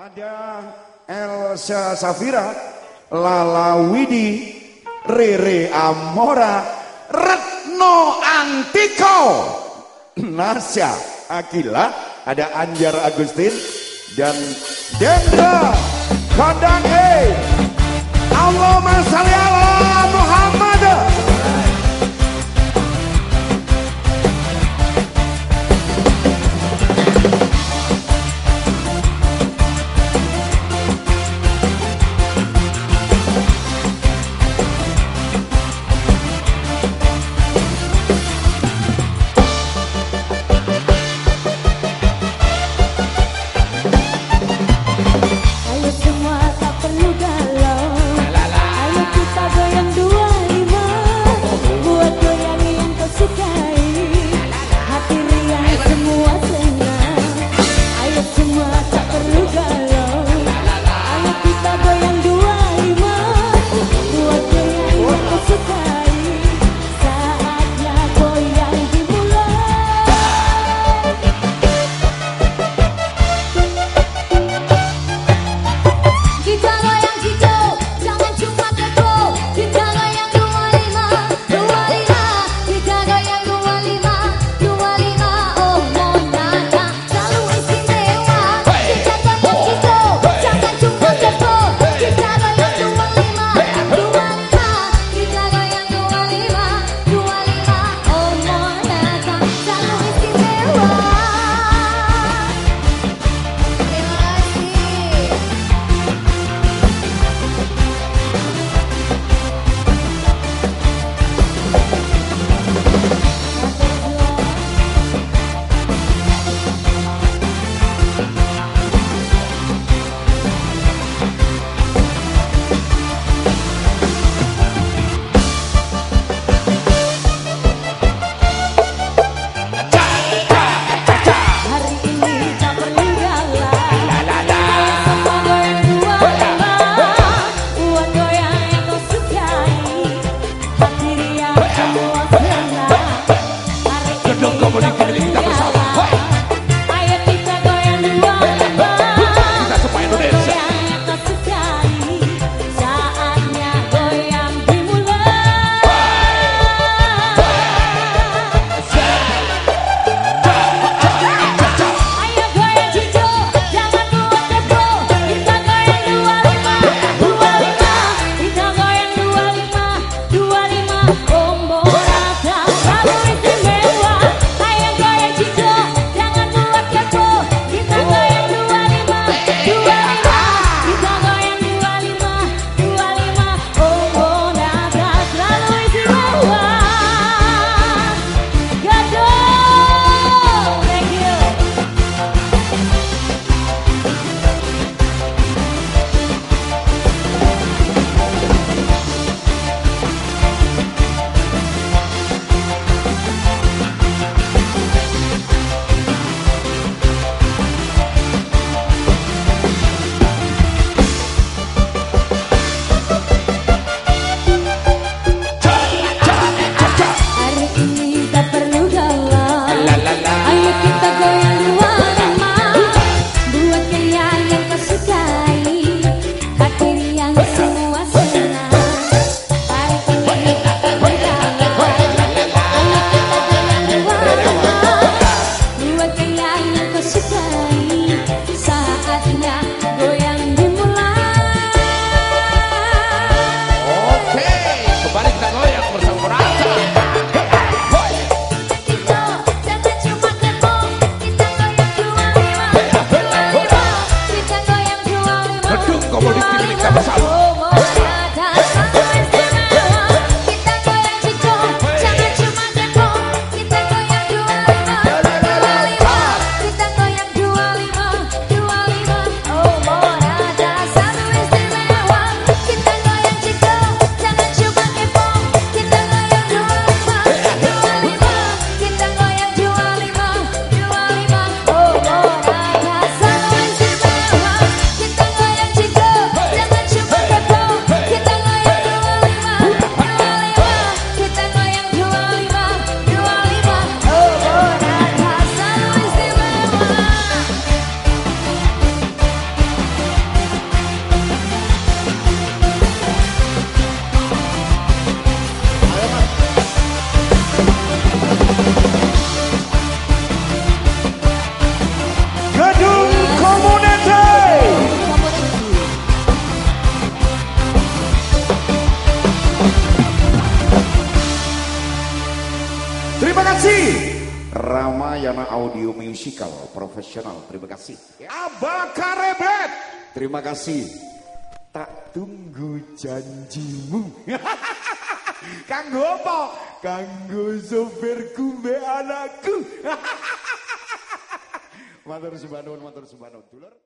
Ada Elsa Safira, Lala Widi, Rere Amora, Retno Antiko, Nasya Akila, ada Anjar Agustin, dan Dendra Kandange. goyang Ramayana Audio Musical Profesional. Terima kasih. Abakarebet. Terima kasih. Tak tunggu janjimu. Kanggo apa? Kanggo sopirku be anakku. matur subanun, matur subanun. Dulur.